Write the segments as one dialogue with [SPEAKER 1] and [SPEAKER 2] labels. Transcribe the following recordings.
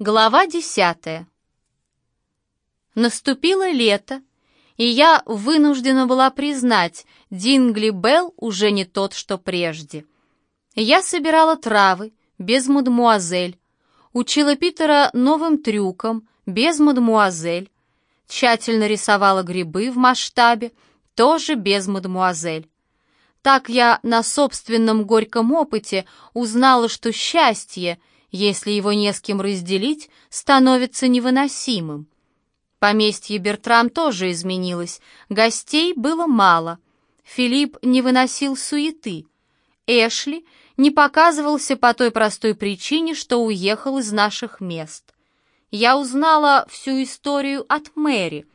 [SPEAKER 1] Глава десятая. Наступило лето, и я вынуждена была признать, Дингли Белл уже не тот, что прежде. Я собирала травы, без мадмуазель, учила Питера новым трюкам, без мадмуазель, тщательно рисовала грибы в масштабе, тоже без мадмуазель. Так я на собственном горьком опыте узнала, что счастье — если его не с кем разделить, становится невыносимым. Поместье Бертрам тоже изменилось, гостей было мало. Филипп не выносил суеты. Эшли не показывался по той простой причине, что уехал из наших мест. Я узнала всю историю от Мэри.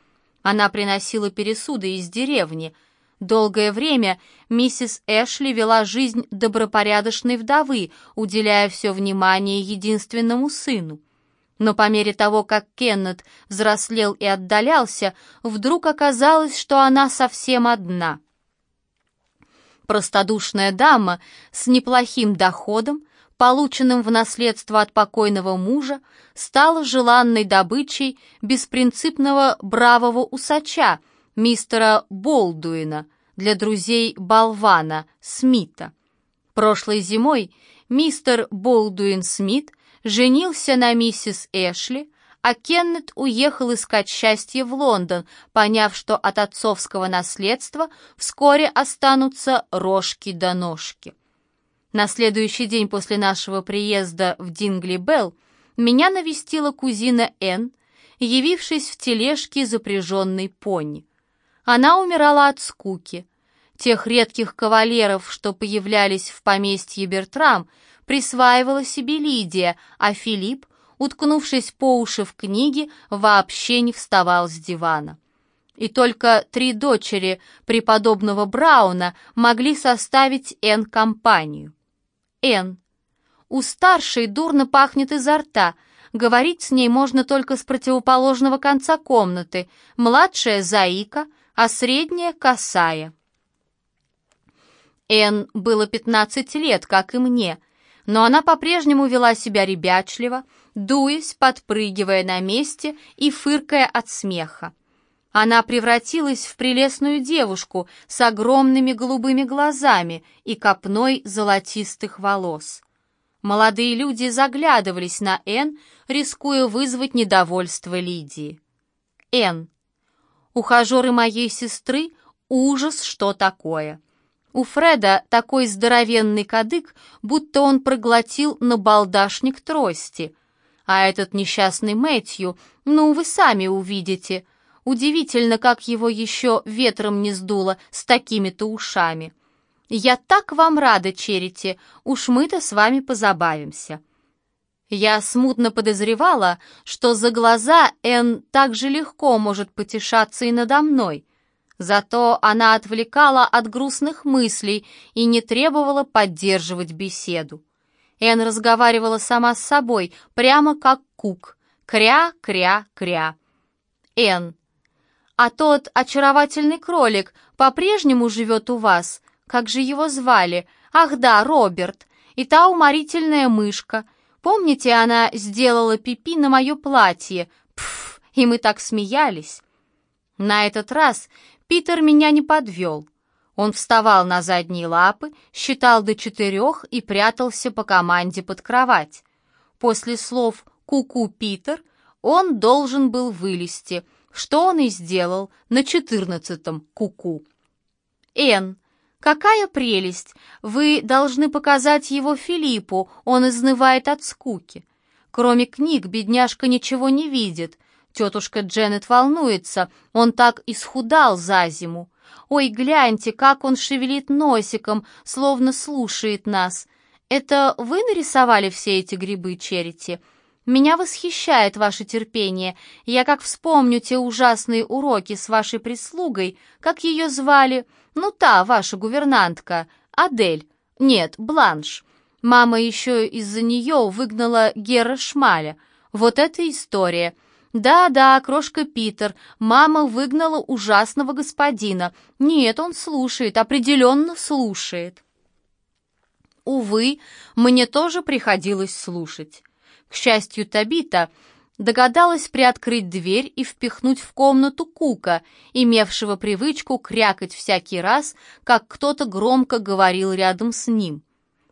[SPEAKER 1] Она приносила пересуды из деревни — Долгое время миссис Эшли вела жизнь добропорядочной вдовы, уделяя все внимание единственному сыну. Но по мере того, как Кеннет взрослел и отдалялся, вдруг оказалось, что она совсем одна. Простодушная дама с неплохим доходом, полученным в наследство от покойного мужа, стала желанной добычей беспринципного бравого усача — мистера Болдуина для друзей болвана Смита. Прошлой зимой мистер Болдуин Смит женился на миссис Эшли, а Кеннет уехал искать счастье в Лондон, поняв, что от отцовского наследства вскоре останутся рожки до да ножки. На следующий день после нашего приезда в Дингли-Белл меня навестила кузина Энн, явившись в тележке, запряженной пони. Она умирала от скуки. Тех редких кавалеров, что появлялись в поместье Бертрам, присваивала себе Лидия, а Филипп, уткнувшись по уши в книге, вообще не вставал с дивана. И только три дочери преподобного Брауна могли составить Н компанию. Н. У старшей дурно пахнет изо рта, говорить с ней можно только с противоположного конца комнаты. Младшая заика — а средняя — косая. Эн было 15 лет, как и мне, но она по-прежнему вела себя ребячливо, дуясь, подпрыгивая на месте и фыркая от смеха. Она превратилась в прелестную девушку с огромными голубыми глазами и копной золотистых волос. Молодые люди заглядывались на Эн, рискуя вызвать недовольство Лидии. Эн, Ухажеры моей сестры — ужас, что такое. У Фреда такой здоровенный кадык, будто он проглотил набалдашник трости. А этот несчастный Мэтью, ну, вы сами увидите. Удивительно, как его еще ветром не сдуло с такими-то ушами. Я так вам рада, Черити, уж мы-то с вами позабавимся. Я смутно подозревала, что за глаза Энн так же легко может потешаться и надо мной. Зато она отвлекала от грустных мыслей и не требовала поддерживать беседу. Энн разговаривала сама с собой, прямо как кук. Кря-кря-кря. Энн. А тот очаровательный кролик по-прежнему живет у вас? Как же его звали? Ах да, Роберт. И та уморительная мышка — Помните, она сделала пипи на мое платье? Пф, и мы так смеялись. На этот раз Питер меня не подвел. Он вставал на задние лапы, считал до четырех и прятался по команде под кровать. После слов «ку-ку, Питер» он должен был вылезти, что он и сделал на четырнадцатом «ку-ку». «Энн, «Какая прелесть! Вы должны показать его Филиппу, он изнывает от скуки. Кроме книг, бедняжка ничего не видит. Тетушка Дженнет волнуется, он так исхудал за зиму. Ой, гляньте, как он шевелит носиком, словно слушает нас. Это вы нарисовали все эти грибы, Черити?» Меня восхищает ваше терпение. Я как вспомню те ужасные уроки с вашей прислугой, как ее звали, ну та, ваша гувернантка, Адель. Нет, Бланш. Мама еще из-за нее выгнала Гера Шмаля. Вот эта история. Да-да, крошка Питер, мама выгнала ужасного господина. Нет, он слушает, определенно слушает. Увы, мне тоже приходилось слушать. К счастью, Табита догадалась приоткрыть дверь и впихнуть в комнату Кука, имевшего привычку крякать всякий раз, как кто-то громко говорил рядом с ним.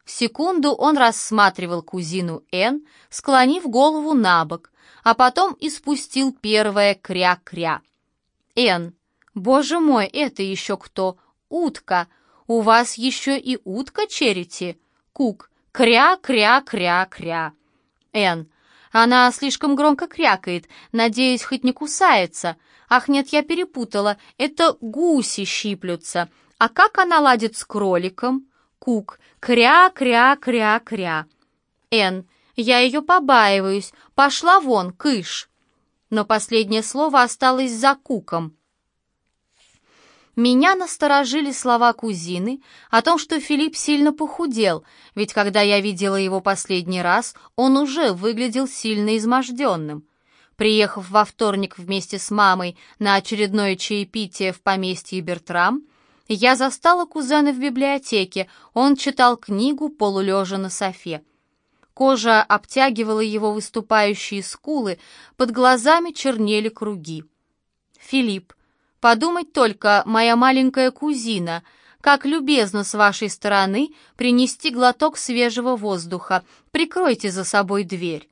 [SPEAKER 1] Секунду он рассматривал кузину Н, склонив голову на бок, а потом испустил первое кря-кря. «Н, боже мой, это еще кто? Утка! У вас еще и утка, Черити?» Кук, кря-кря-кря-кря. Н, она слишком громко крякает, надеюсь, хоть не кусается. Ах, нет, я перепутала, это гуси щиплются. А как она ладит с кроликом? Кук, кря-кря-кря-кря. Н, я ее побаиваюсь, пошла вон, кыш. Но последнее слово осталось за Куком. Меня насторожили слова кузины о том, что Филипп сильно похудел, ведь когда я видела его последний раз, он уже выглядел сильно изможденным. Приехав во вторник вместе с мамой на очередное чаепитие в поместье Бертрам, я застала кузена в библиотеке, он читал книгу полулежа на софе. Кожа обтягивала его выступающие скулы, под глазами чернели круги. «Филипп, Подумать только, моя маленькая кузина, как любезно с вашей стороны принести глоток свежего воздуха. Прикройте за собой дверь».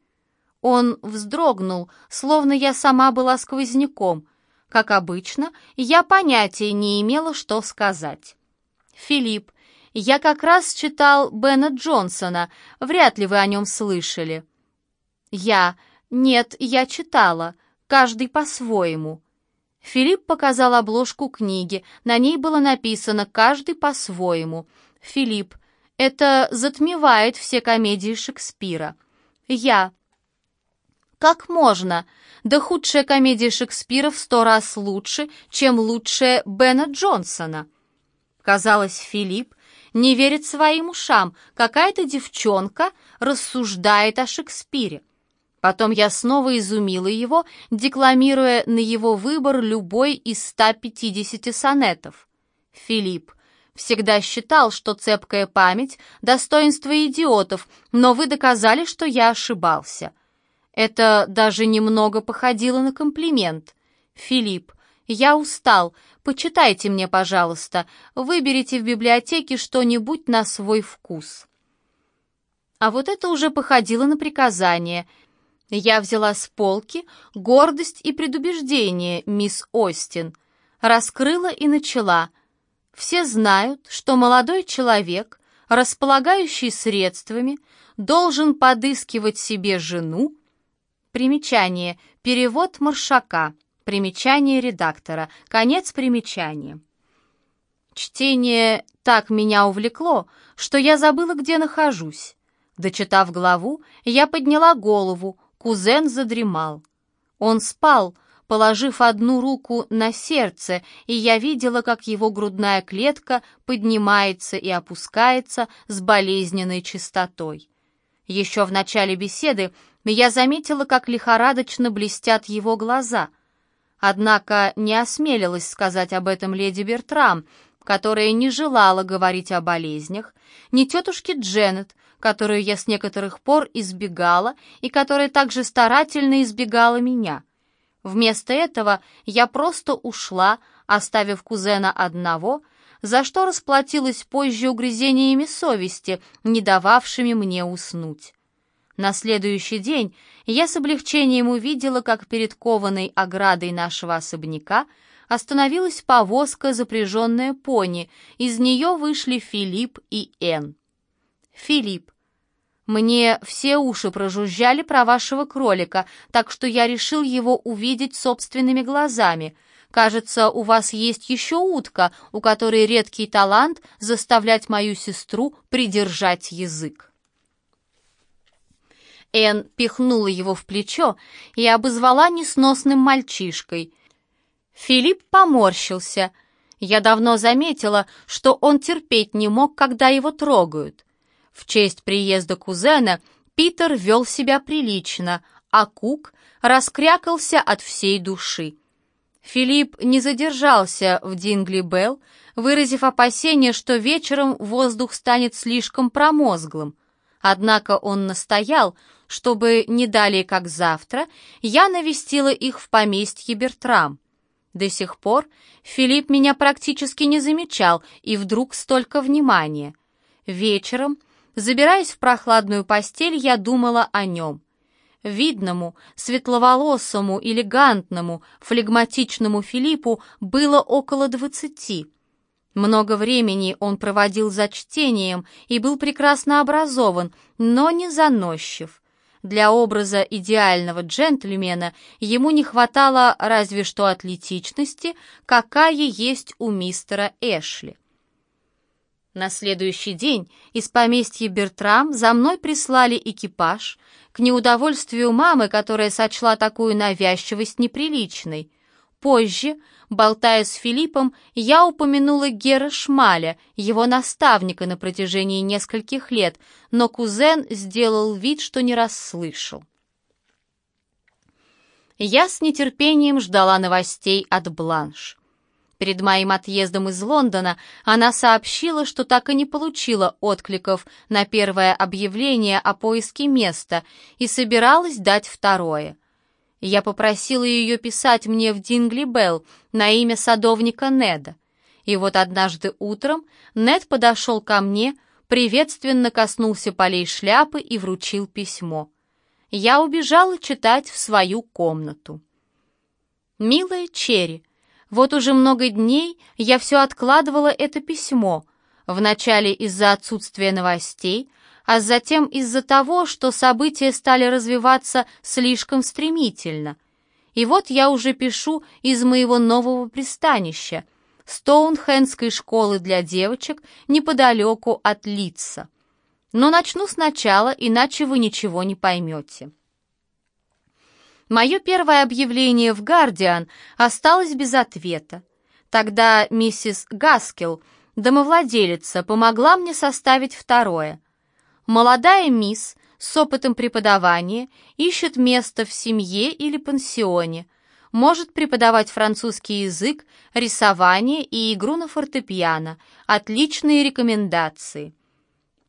[SPEAKER 1] Он вздрогнул, словно я сама была сквозняком. Как обычно, я понятия не имела, что сказать. «Филипп, я как раз читал Бена Джонсона, вряд ли вы о нем слышали». «Я... Нет, я читала, каждый по-своему». Филипп показал обложку книги. На ней было написано «Каждый по-своему». Филипп. Это затмевает все комедии Шекспира. Я. Как можно? Да худшая комедия Шекспира в сто раз лучше, чем лучшая Бена Джонсона. Казалось, Филипп не верит своим ушам. Какая-то девчонка рассуждает о Шекспире. Потом я снова изумила его, декламируя на его выбор любой из 150 сонетов. Филипп всегда считал, что цепкая память — достоинство идиотов, но вы доказали, что я ошибался. Это даже немного походило на комплимент. Филипп, я устал, почитайте мне, пожалуйста, выберите в библиотеке что-нибудь на свой вкус. А вот это уже походило на приказание — я взяла с полки «Гордость и предубеждение, мисс Остин», раскрыла и начала. Все знают, что молодой человек, располагающий средствами, должен подыскивать себе жену. Примечание. Перевод Маршака. Примечание редактора. Конец примечания. Чтение так меня увлекло, что я забыла, где нахожусь. Дочитав главу, я подняла голову, Кузен задремал. Он спал, положив одну руку на сердце, и я видела, как его грудная клетка поднимается и опускается с болезненной частотой. Еще в начале беседы я заметила, как лихорадочно блестят его глаза. Однако не осмелилась сказать об этом леди Бертрам, которая не желала говорить о болезнях, ни тетушке Дженнет, которую я с некоторых пор избегала и которая также старательно избегала меня. Вместо этого я просто ушла, оставив кузена одного, за что расплатилась позже угрызениями совести, не дававшими мне уснуть. На следующий день я с облегчением увидела, как перед кованой оградой нашего особняка остановилась повозка, запряженная пони. Из нее вышли Филипп и Энн. Филипп. Мне все уши прожужжали про вашего кролика, так что я решил его увидеть собственными глазами. Кажется, у вас есть еще утка, у которой редкий талант заставлять мою сестру придержать язык. Эн пихнула его в плечо и обозвала несносным мальчишкой. Филипп поморщился. Я давно заметила, что он терпеть не мог, когда его трогают. В честь приезда кузена Питер вел себя прилично, а Кук раскрякался от всей души. Филипп не задержался в Дингли-Белл, выразив опасение, что вечером воздух станет слишком промозглым. Однако он настоял, чтобы не далее как завтра я навестила их в поместье Бертрам. До сих пор Филипп меня практически не замечал, и вдруг столько внимания. Вечером, забираясь в прохладную постель, я думала о нем. Видному, светловолосому, элегантному, флегматичному Филиппу было около двадцати. Много времени он проводил за чтением и был прекрасно образован, но не заносчив. Для образа идеального джентльмена ему не хватало разве что атлетичности, какая есть у мистера Эшли. На следующий день из поместья Бертрам за мной прислали экипаж, к неудовольствию мамы, которая сочла такую навязчивость неприличной. Позже, болтая с Филиппом, я упомянула Гера Шмаля, его наставника на протяжении нескольких лет, но кузен сделал вид, что не расслышал. Я с нетерпением ждала новостей от Бланш. Перед моим отъездом из Лондона она сообщила, что так и не получила откликов на первое объявление о поиске места и собиралась дать второе. Я попросила ее писать мне в Дингли Белл на имя садовника Неда. И вот однажды утром Нед подошел ко мне, приветственно коснулся полей шляпы и вручил письмо. Я убежала читать в свою комнату. «Милая Черри, вот уже много дней я все откладывала это письмо, вначале из-за отсутствия новостей, а затем из-за того, что события стали развиваться слишком стремительно. И вот я уже пишу из моего нового пристанища, Стоунхендской школы для девочек неподалеку от Литца. Но начну сначала, иначе вы ничего не поймете. Мое первое объявление в «Гардиан» осталось без ответа. Тогда миссис Гаскел, домовладелица, помогла мне составить второе. Молодая мисс с опытом преподавания ищет место в семье или пансионе, может преподавать французский язык, рисование и игру на фортепиано. Отличные рекомендации.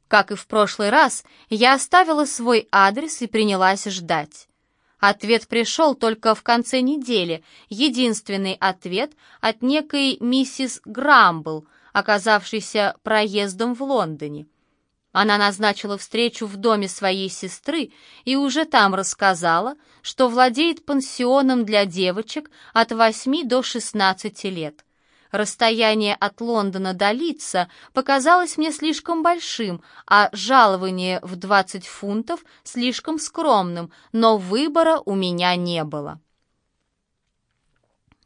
[SPEAKER 1] Как и в прошлый раз, я оставила свой адрес и принялась ждать. Ответ пришел только в конце недели, единственный ответ от некой миссис Грамбл, оказавшейся проездом в Лондоне. Она назначила встречу в доме своей сестры и уже там рассказала, что владеет пансионом для девочек от 8 до 16 лет. Расстояние от Лондона до Литца показалось мне слишком большим, а жалование в 20 фунтов слишком скромным, но выбора у меня не было.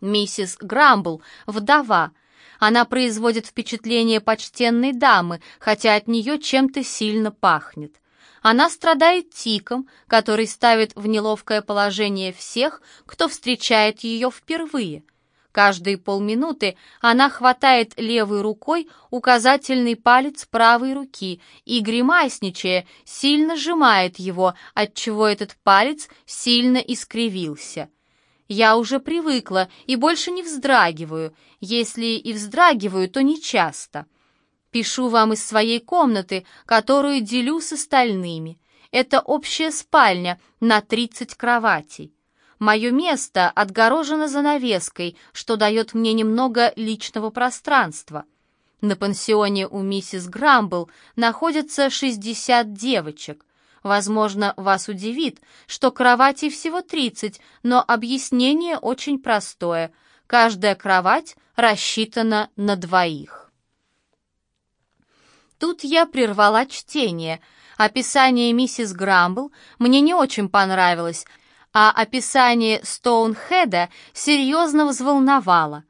[SPEAKER 1] Миссис Грамбл, вдова, она производит впечатление почтенной дамы, хотя от нее чем-то сильно пахнет. Она страдает тиком, который ставит в неловкое положение всех, кто встречает ее впервые – Каждые полминуты она хватает левой рукой указательный палец правой руки и, гримасничая, сильно сжимает его, отчего этот палец сильно искривился. Я уже привыкла и больше не вздрагиваю. Если и вздрагиваю, то не часто. Пишу вам из своей комнаты, которую делю с остальными. Это общая спальня на 30 кроватей. Мое место отгорожено занавеской, что дает мне немного личного пространства. На пансионе у миссис Грамбл находятся 60 девочек. Возможно, вас удивит, что кроватей всего 30, но объяснение очень простое. Каждая кровать рассчитана на двоих. Тут я прервала чтение. Описание миссис Грамбл мне не очень понравилось — а описание Стоунхеда серьезно взволновало.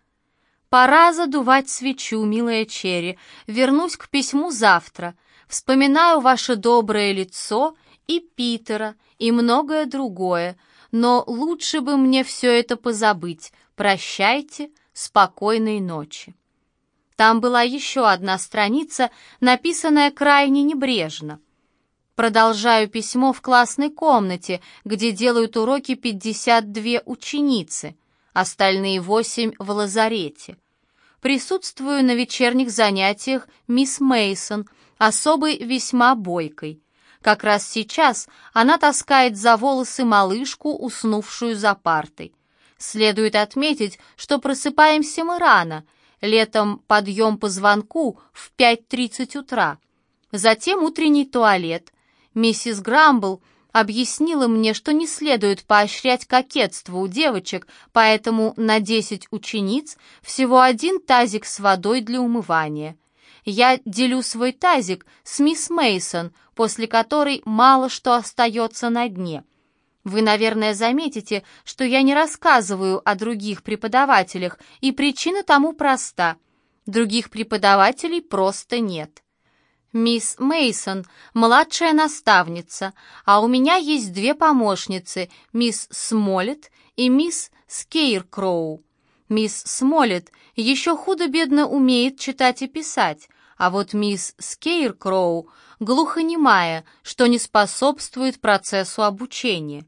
[SPEAKER 1] «Пора задувать свечу, милая Черри. Вернусь к письму завтра. Вспоминаю ваше доброе лицо и Питера, и многое другое. Но лучше бы мне все это позабыть. Прощайте, спокойной ночи». Там была еще одна страница, написанная крайне небрежно. Продолжаю письмо в классной комнате, где делают уроки 52 ученицы, остальные восемь в лазарете. Присутствую на вечерних занятиях мисс Мейсон, особой весьма бойкой. Как раз сейчас она таскает за волосы малышку, уснувшую за партой. Следует отметить, что просыпаемся мы рано. Летом подъем по звонку в 5.30 утра. Затем утренний туалет. Миссис Грамбл объяснила мне, что не следует поощрять кокетство у девочек, поэтому на 10 учениц всего один тазик с водой для умывания. Я делю свой тазик с мисс Мейсон, после которой мало что остается на дне – вы, наверное, заметите, что я не рассказываю о других преподавателях, и причина тому проста. Других преподавателей просто нет. Мисс Мейсон, младшая наставница, а у меня есть две помощницы, мисс Смолет и мисс Скейркроу. Мисс Смолет еще худо-бедно умеет читать и писать, а вот мисс Скейркроу глухонемая, что не способствует процессу обучения.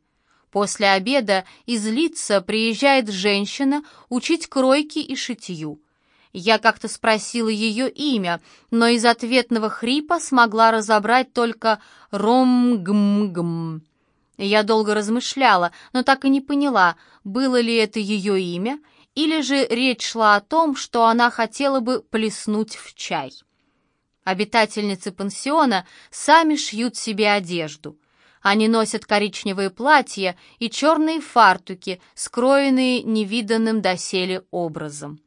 [SPEAKER 1] После обеда из Лица приезжает женщина учить кройки и шитью. Я как-то спросила ее имя, но из ответного хрипа смогла разобрать только «ром-гм-гм». Я долго размышляла, но так и не поняла, было ли это ее имя, или же речь шла о том, что она хотела бы плеснуть в чай. Обитательницы пансиона сами шьют себе одежду — они носят коричневые платья и черные фартуки, скроенные невиданным доселе образом.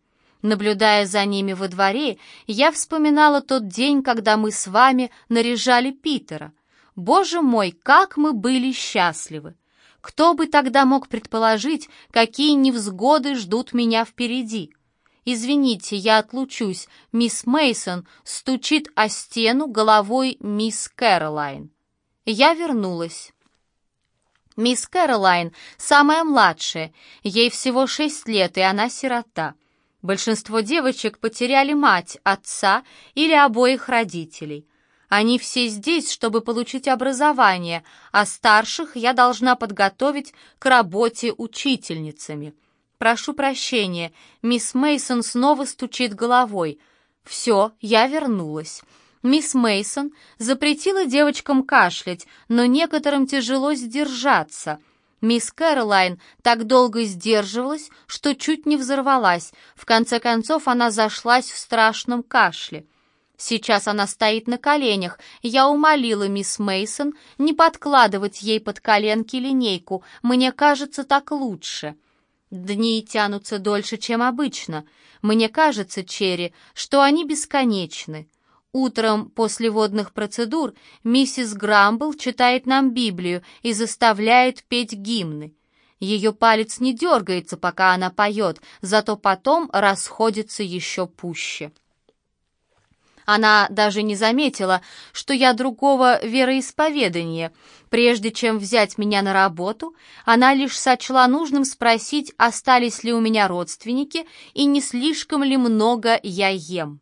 [SPEAKER 1] Наблюдая за ними во дворе, я вспоминала тот день, когда мы с вами наряжали Питера. Боже мой, как мы были счастливы! Кто бы тогда мог предположить, какие невзгоды ждут меня впереди? Извините, я отлучусь. Мисс Мейсон стучит о стену головой мисс Кэролайн. Я вернулась. Мисс Кэролайн самая младшая, ей всего шесть лет, и она сирота. Большинство девочек потеряли мать, отца или обоих родителей. Они все здесь, чтобы получить образование, а старших я должна подготовить к работе учительницами. Прошу прощения, мисс Мейсон снова стучит головой. Все, я вернулась. Мисс Мейсон запретила девочкам кашлять, но некоторым тяжело сдержаться. Мисс Кэролайн так долго сдерживалась, что чуть не взорвалась. В конце концов она зашлась в страшном кашле. Сейчас она стоит на коленях. Я умолила мисс Мейсон не подкладывать ей под коленки линейку. Мне кажется, так лучше. Дни тянутся дольше, чем обычно. Мне кажется, Черри, что они бесконечны. Утром после водных процедур миссис Грамбл читает нам Библию и заставляет петь гимны. Ее палец не дергается, пока она поет, зато потом расходится еще пуще. Она даже не заметила, что я другого вероисповедания. Прежде чем взять меня на работу, она лишь сочла нужным спросить, остались ли у меня родственники и не слишком ли много я ем.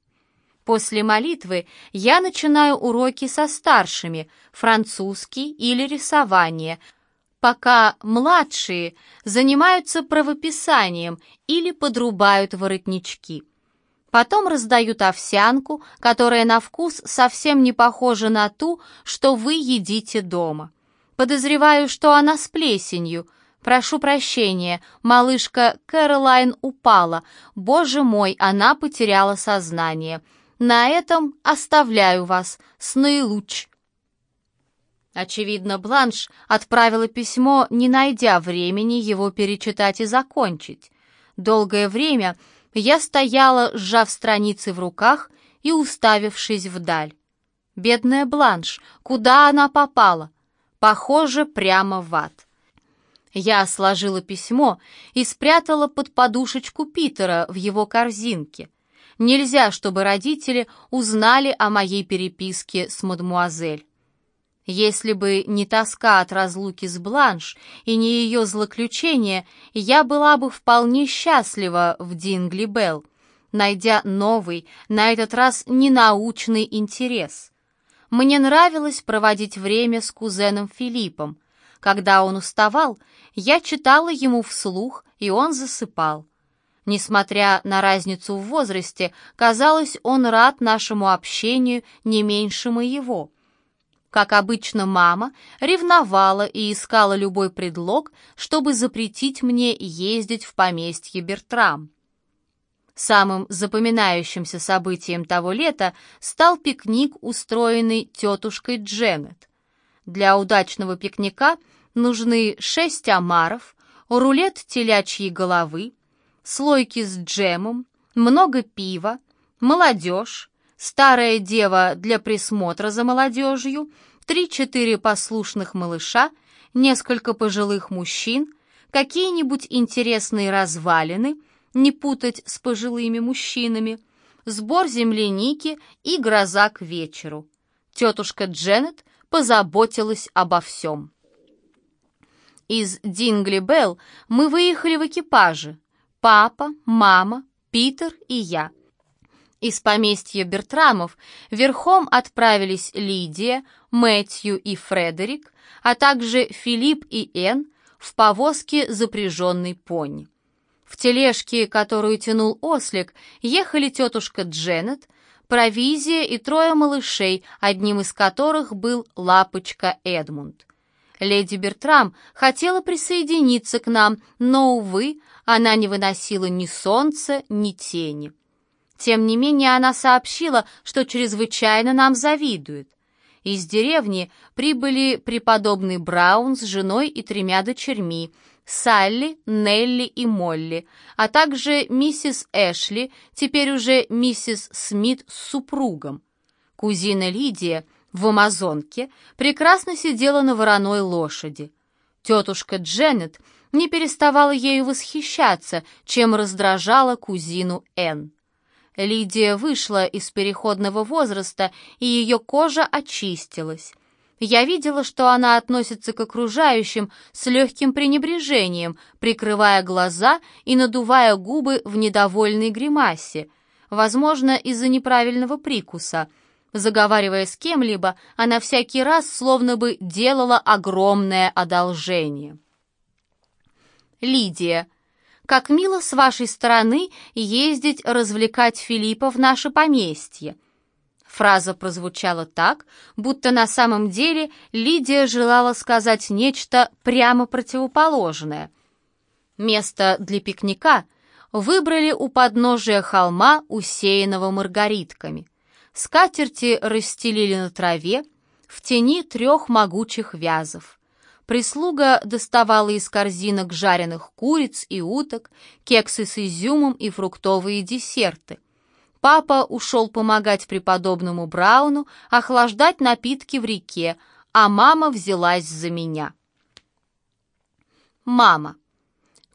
[SPEAKER 1] После молитвы я начинаю уроки со старшими, французский или рисование, пока младшие занимаются правописанием или подрубают воротнички. Потом раздают овсянку, которая на вкус совсем не похожа на ту, что вы едите дома. Подозреваю, что она с плесенью. Прошу прощения, малышка Кэролайн упала. Боже мой, она потеряла сознание. На этом оставляю вас с наилуч. Очевидно, Бланш отправила письмо, не найдя времени его перечитать и закончить. Долгое время я стояла, сжав страницы в руках и уставившись вдаль. Бедная Бланш, куда она попала? Похоже, прямо в ад. Я сложила письмо и спрятала под подушечку Питера в его корзинке. Нельзя, чтобы родители узнали о моей переписке с мадмуазель. Если бы не тоска от разлуки с Бланш и не ее злоключение, я была бы вполне счастлива в Дингли Белл, найдя новый, на этот раз ненаучный интерес. Мне нравилось проводить время с кузеном Филиппом. Когда он уставал, я читала ему вслух, и он засыпал. Несмотря на разницу в возрасте, казалось, он рад нашему общению не меньше моего. Как обычно, мама ревновала и искала любой предлог, чтобы запретить мне ездить в поместье Бертрам. Самым запоминающимся событием того лета стал пикник, устроенный тетушкой Дженнет. Для удачного пикника нужны шесть омаров, рулет телячьей головы, слойки с джемом, много пива, молодежь, старая дева для присмотра за молодежью, три-четыре послушных малыша, несколько пожилых мужчин, какие-нибудь интересные развалины — не путать с пожилыми мужчинами, сбор земляники и гроза к вечеру. Тетушка Дженнет позаботилась обо всем. Из Дингли Белл мы выехали в экипаже. Папа, мама, Питер и я. Из поместья Бертрамов верхом отправились Лидия, Мэтью и Фредерик, а также Филипп и Энн в повозке, запряженной пони. В тележке, которую тянул ослик, ехали тетушка Дженнет, провизия и трое малышей, одним из которых был лапочка Эдмунд. Леди Бертрам хотела присоединиться к нам, но, увы, она не выносила ни солнца, ни тени. Тем не менее, она сообщила, что чрезвычайно нам завидует. Из деревни прибыли преподобный Браун с женой и тремя дочерьми, Салли, Нелли и Молли, а также миссис Эшли, теперь уже миссис Смит с супругом. Кузина Лидия в Амазонке прекрасно сидела на вороной лошади. Тетушка Дженнет не переставала ею восхищаться, чем раздражала кузину Энн. Лидия вышла из переходного возраста, и ее кожа очистилась. Я видела, что она относится к окружающим с легким пренебрежением, прикрывая глаза и надувая губы в недовольной гримасе, возможно, из-за неправильного прикуса. Заговаривая с кем-либо, она всякий раз словно бы делала огромное одолжение. Лидия. Как мило с вашей стороны ездить развлекать Филиппа в наше поместье. Фраза прозвучала так, будто на самом деле Лидия желала сказать нечто прямо противоположное. Место для пикника выбрали у подножия холма, усеянного маргаритками. Скатерти расстелили на траве, в тени трех могучих вязов. Прислуга доставала из корзинок жареных куриц и уток, кексы с изюмом и фруктовые десерты — Папа ушел помогать преподобному Брауну охлаждать напитки в реке, а мама взялась за меня. Мама.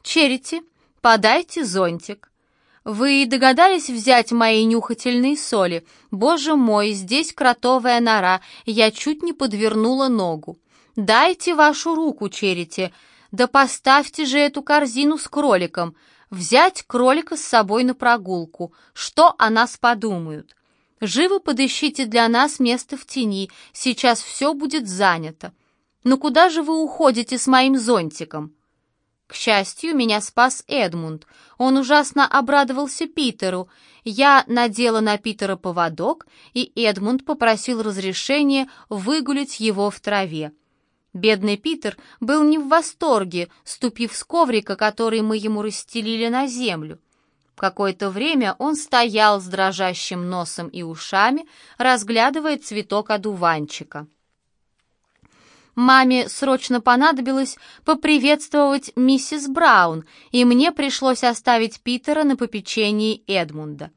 [SPEAKER 1] Черити, подайте зонтик. Вы догадались взять мои нюхательные соли? Боже мой, здесь кротовая нора, я чуть не подвернула ногу. Дайте вашу руку, Черити. Да поставьте же эту корзину с кроликом. Взять кролика с собой на прогулку. Что о нас подумают? Живо подыщите для нас место в тени. Сейчас все будет занято. Но куда же вы уходите с моим зонтиком? К счастью, меня спас Эдмунд. Он ужасно обрадовался Питеру. Я надела на Питера поводок, и Эдмунд попросил разрешения выгулить его в траве. Бедный Питер был не в восторге, ступив с коврика, который мы ему расстелили на землю. Какое-то время он стоял с дрожащим носом и ушами, разглядывая цветок одуванчика. Маме срочно понадобилось поприветствовать миссис Браун, и мне пришлось оставить Питера на попечении Эдмунда.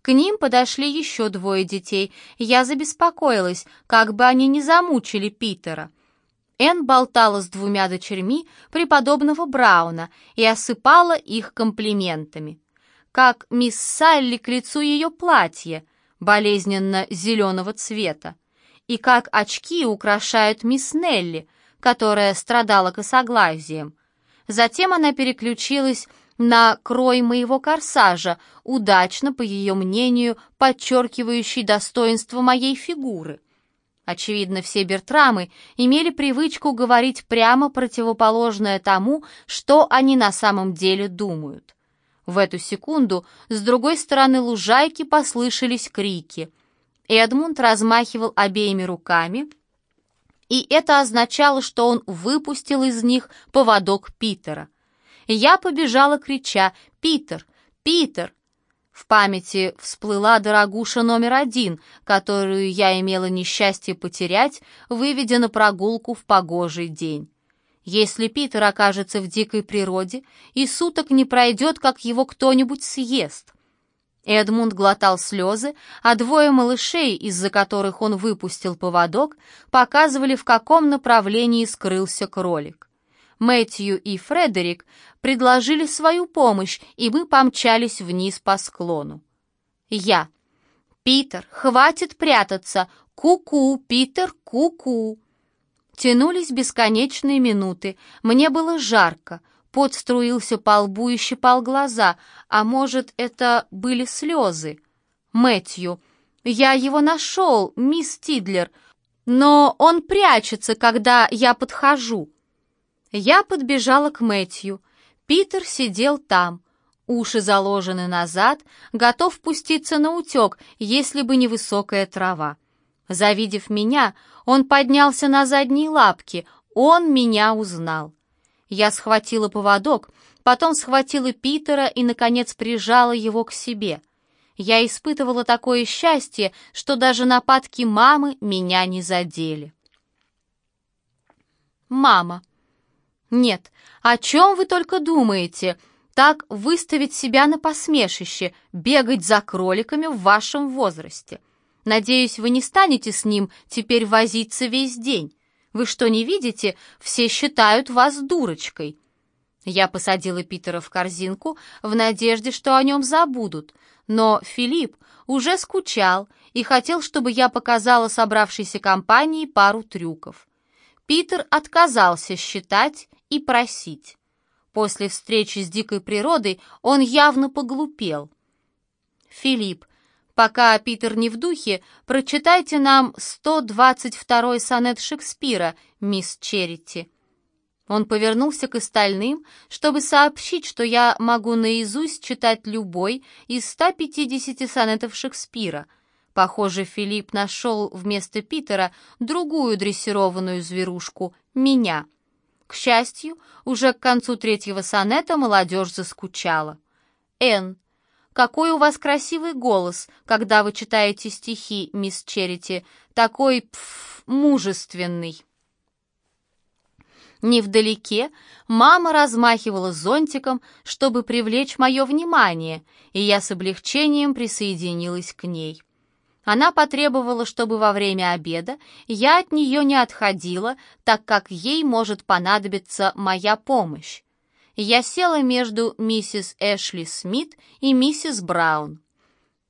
[SPEAKER 1] К ним подошли еще двое детей. Я забеспокоилась, как бы они не замучили Питера. Энн болтала с двумя дочерьми преподобного Брауна и осыпала их комплиментами. Как мисс Салли к лицу ее платье, болезненно зеленого цвета, и как очки украшают мисс Нелли, которая страдала косоглазием. Затем она переключилась на крой моего корсажа, удачно, по ее мнению, подчеркивающий достоинство моей фигуры. Очевидно, все Бертрамы имели привычку говорить прямо противоположное тому, что они на самом деле думают. В эту секунду с другой стороны лужайки послышались крики. Эдмунд размахивал обеими руками, И это означало, что он выпустил из них поводок Питера. Я побежала, крича «Питер! Питер!» В памяти всплыла дорогуша номер один, которую я имела несчастье потерять, выведя на прогулку в погожий день. Если Питер окажется в дикой природе, и суток не пройдет, как его кто-нибудь съест. Эдмунд глотал слезы, а двое малышей, из-за которых он выпустил поводок, показывали, в каком направлении скрылся кролик. Мэтью и Фредерик предложили свою помощь, и мы помчались вниз по склону. Я. «Питер, хватит прятаться! Ку-ку, Питер, ку-ку!» Тянулись бесконечные минуты. Мне было жарко. Пот струился по лбу и щипал глаза. А может, это были слезы? Мэтью. «Я его нашел, мисс Тидлер, но он прячется, когда я подхожу». Я подбежала к Мэтью. Питер сидел там. Уши заложены назад, готов пуститься на утек, если бы не высокая трава. Завидев меня, он поднялся на задние лапки, он меня узнал. Я схватила поводок, потом схватила Питера и, наконец, прижала его к себе. Я испытывала такое счастье, что даже нападки мамы меня не задели. Мама. Нет, о чем вы только думаете? Так выставить себя на посмешище, бегать за кроликами в вашем возрасте — Надеюсь, вы не станете с ним теперь возиться весь день. Вы что, не видите? Все считают вас дурочкой». Я посадила Питера в корзинку в надежде, что о нем забудут, но Филипп уже скучал и хотел, чтобы я показала собравшейся компании пару трюков. Питер отказался считать и просить. После встречи с дикой природой он явно поглупел. «Филипп, Пока Питер не в духе, прочитайте нам 122-й сонет Шекспира, мисс Черити». Он повернулся к остальным, чтобы сообщить, что я могу наизусть читать любой из 150 сонетов Шекспира. Похоже, Филипп нашел вместо Питера другую дрессированную зверушку — меня. К счастью, уже к концу третьего сонета молодежь заскучала. «Энн, какой у вас красивый голос, когда вы читаете стихи, мисс Черити, такой пф, мужественный. Невдалеке мама размахивала зонтиком, чтобы привлечь мое внимание, и я с облегчением присоединилась к ней. Она потребовала, чтобы во время обеда я от нее не отходила, так как ей может понадобиться моя помощь я села между миссис Эшли Смит и миссис Браун.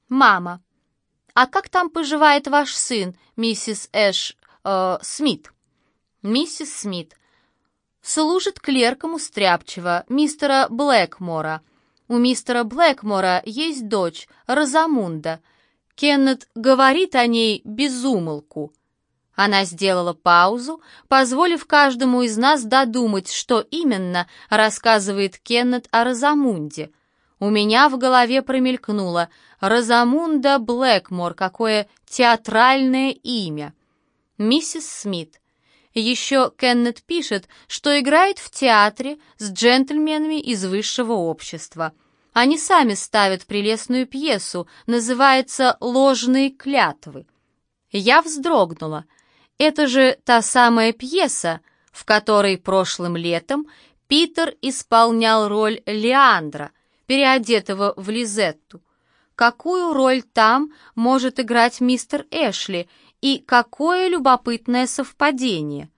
[SPEAKER 1] «Мама, а как там поживает ваш сын, миссис Эш... Э, Смит?» «Миссис Смит служит клерком у стряпчего, мистера Блэкмора. У мистера Блэкмора есть дочь, Розамунда. Кеннет говорит о ней безумолку». Она сделала паузу, позволив каждому из нас додумать, что именно рассказывает Кеннет о Розамунде. У меня в голове промелькнуло «Розамунда Блэкмор, какое театральное имя!» «Миссис Смит». Еще Кеннет пишет, что играет в театре с джентльменами из высшего общества. Они сами ставят прелестную пьесу, называется «Ложные клятвы». Я вздрогнула. Это же та самая пьеса, в которой прошлым летом Питер исполнял роль Леандра, переодетого в Лизетту. Какую роль там может играть мистер Эшли и какое любопытное совпадение?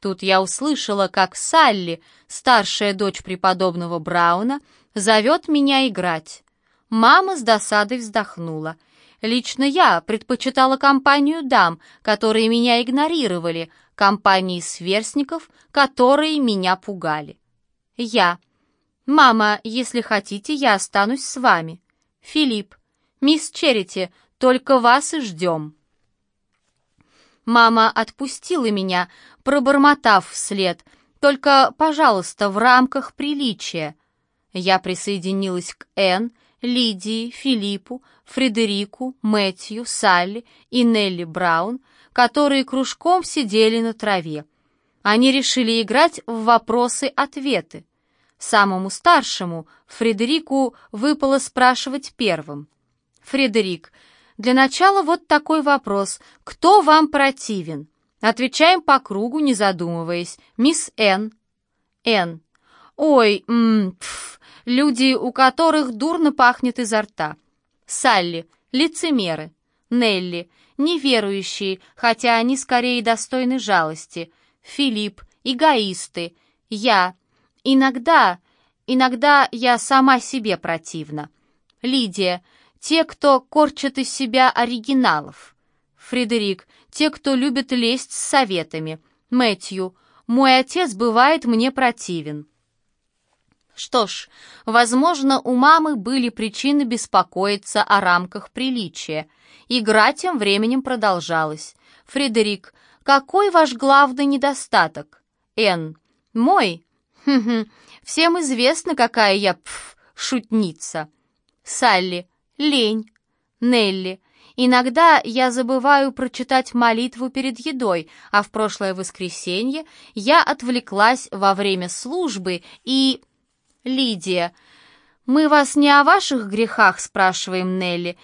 [SPEAKER 1] Тут я услышала, как Салли, старшая дочь преподобного Брауна, зовет меня играть. Мама с досадой вздохнула — Лично я предпочитала компанию дам, которые меня игнорировали, компании сверстников, которые меня пугали. Я. «Мама, если хотите, я останусь с вами». Филипп. «Мисс Черити, только вас и ждем». Мама отпустила меня, пробормотав вслед. «Только, пожалуйста, в рамках приличия». Я присоединилась к Энн, Лидии, Филиппу, Фредерику, Мэтью, Салли и Нелли Браун, которые кружком сидели на траве. Они решили играть в вопросы-ответы. Самому старшему, Фредерику, выпало спрашивать первым. «Фредерик, для начала вот такой вопрос. Кто вам противен?» Отвечаем по кругу, не задумываясь. «Мисс Н». «Н». «Ой, м люди, у которых дурно пахнет изо рта». «Салли». «Лицемеры». «Нелли». «Неверующие, хотя они скорее достойны жалости». «Филипп». «Эгоисты». «Я». Иногда, иногда я сама себе противна. Лидия, те, кто корчат из себя оригиналов. Фредерик, те, кто любит лезть с советами. Мэтью, мой отец бывает мне противен. Что ж, возможно, у мамы были причины беспокоиться о рамках приличия. Игра тем временем продолжалась. Фредерик, какой ваш главный недостаток? Н. Мой Хм-хм, всем известно, какая я, пф, шутница. Салли, лень. Нелли, иногда я забываю прочитать молитву перед едой, а в прошлое воскресенье я отвлеклась во время службы и... Лидия, мы вас не о ваших грехах спрашиваем, Нелли.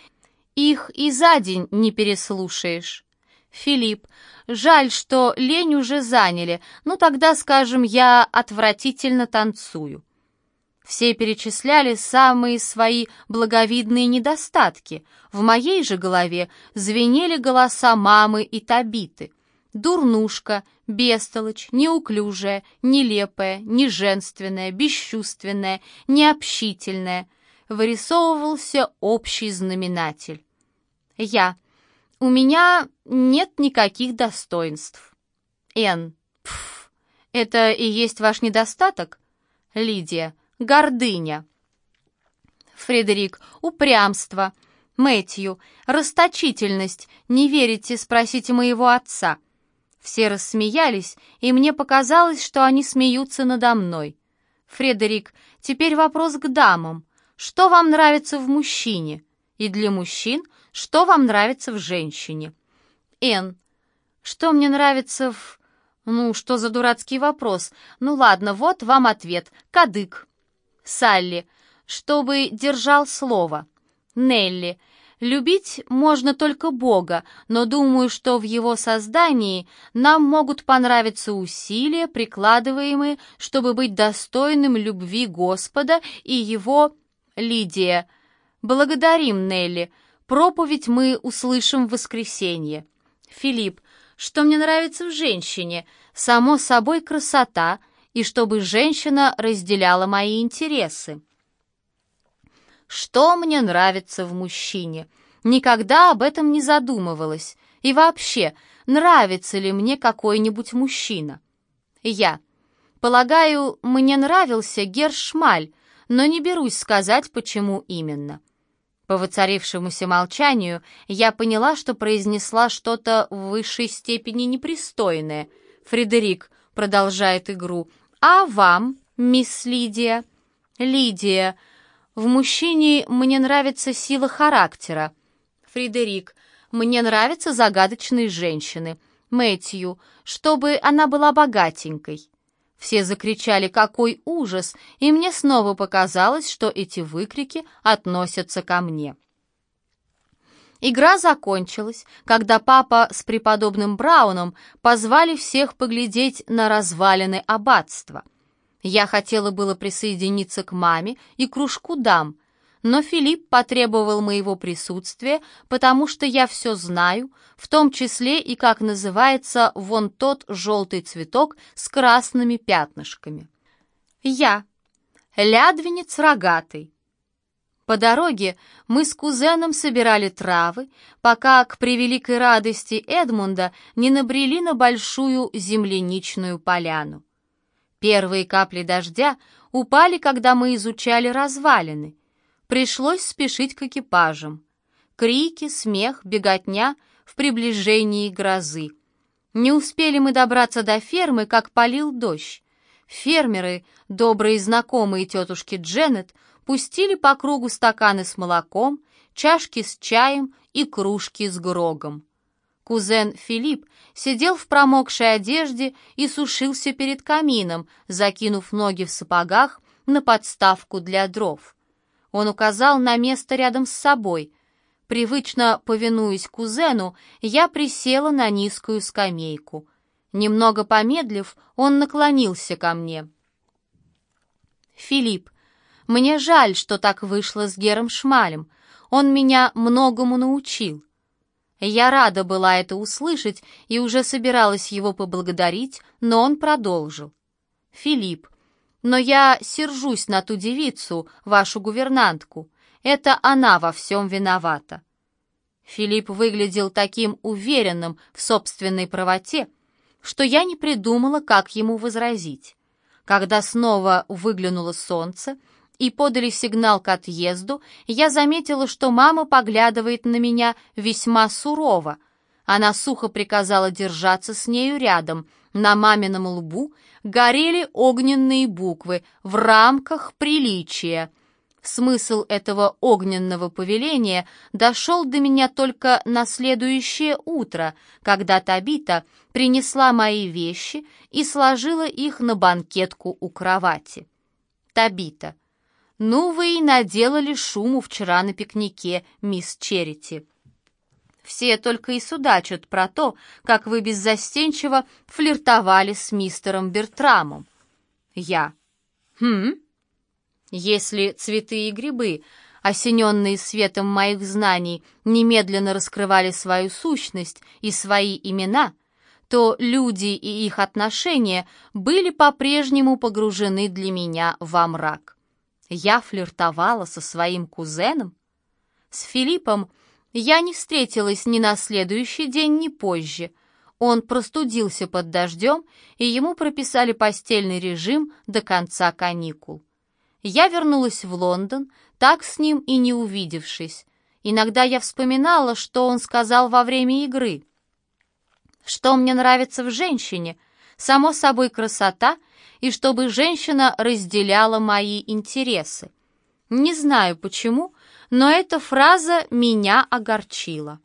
[SPEAKER 1] Их и за день не переслушаешь. Филипп, Жаль, что лень уже заняли. Ну тогда, скажем, я отвратительно танцую. Все перечисляли самые свои благовидные недостатки. В моей же голове звенели голоса мамы и Табиты. Дурнушка, бестолочь, неуклюжая, нелепая, неженственная, бесчувственная, необщительная. Вырисовывался общий знаменатель. Я у меня нет никаких достоинств. Н. Пф, это и есть ваш недостаток? Лидия. Гордыня. Фредерик. Упрямство. Мэтью. Расточительность. Не верите, спросите моего отца. Все рассмеялись, и мне показалось, что они смеются надо мной. Фредерик, теперь вопрос к дамам. Что вам нравится в мужчине? И для мужчин что вам нравится в женщине? Н. Что мне нравится в... Ну, что за дурацкий вопрос? Ну ладно, вот вам ответ. Кадык. Салли. Чтобы держал слово. Нелли. Любить можно только Бога, но думаю, что в Его создании нам могут понравиться усилия, прикладываемые, чтобы быть достойным любви Господа и Его... Лидия. Благодарим, Нелли. Проповедь мы услышим в воскресенье. Филипп, что мне нравится в женщине? Само собой красота, и чтобы женщина разделяла мои интересы. Что мне нравится в мужчине? Никогда об этом не задумывалась. И вообще, нравится ли мне какой-нибудь мужчина? Я. Полагаю, мне нравился Гершмаль, но не берусь сказать, почему именно. По воцарившемуся молчанию я поняла, что произнесла что-то в высшей степени непристойное. Фредерик продолжает игру. «А вам, мисс Лидия?» «Лидия, в мужчине мне нравится сила характера». Фредерик, мне нравятся загадочные женщины. Мэтью, чтобы она была богатенькой. Все закричали «Какой ужас!» и мне снова показалось, что эти выкрики относятся ко мне. Игра закончилась, когда папа с преподобным Брауном позвали всех поглядеть на развалины аббатства. Я хотела было присоединиться к маме и кружку дам, но Филипп потребовал моего присутствия, потому что я все знаю, в том числе и как называется вон тот желтый цветок с красными пятнышками. Я. Лядвенец рогатый. По дороге мы с кузеном собирали травы, пока, к превеликой радости Эдмунда, не набрели на большую земляничную поляну. Первые капли дождя упали, когда мы изучали развалины — Пришлось спешить к экипажам. Крики, смех, беготня в приближении грозы. Не успели мы добраться до фермы, как полил дождь. Фермеры, добрые знакомые тетушки Дженнет, пустили по кругу стаканы с молоком, чашки с чаем и кружки с грогом. Кузен Филипп сидел в промокшей одежде и сушился перед камином, закинув ноги в сапогах на подставку для дров. Он указал на место рядом с собой. Привычно повинуясь кузену, я присела на низкую скамейку. Немного помедлив, он наклонился ко мне. «Филипп, мне жаль, что так вышло с Гером Шмалем. Он меня многому научил. Я рада была это услышать и уже собиралась его поблагодарить, но он продолжил. «Филипп, но я сержусь на ту девицу, вашу гувернантку. Это она во всем виновата». Филипп выглядел таким уверенным в собственной правоте, что я не придумала, как ему возразить. Когда снова выглянуло солнце, и подали сигнал к отъезду, я заметила, что мама поглядывает на меня весьма сурово. Она сухо приказала держаться с нею рядом. На мамином лбу горели огненные буквы «В рамках приличия». Смысл этого огненного повеления дошел до меня только на следующее утро, когда Табита принесла мои вещи и сложила их на банкетку у кровати. Табита — «Ну вы и наделали шуму вчера на пикнике, мисс Черити». Все только и судачат про то, как вы беззастенчиво флиртовали с мистером Бертрамом. Я. Хм? Если цветы и грибы, осененные светом моих знаний, немедленно раскрывали свою сущность и свои имена, то люди и их отношения были по-прежнему погружены для меня во мрак. Я флиртовала со своим кузеном? С Филиппом я не встретилась ни на следующий день, ни позже. Он простудился под дождем, и ему прописали постельный режим до конца каникул. Я вернулась в Лондон, так с ним и не увидевшись. Иногда я вспоминала, что он сказал во время игры. Что мне нравится в женщине? Само собой, красота — и чтобы женщина разделяла мои интересы. Не знаю почему, но эта фраза меня огорчила.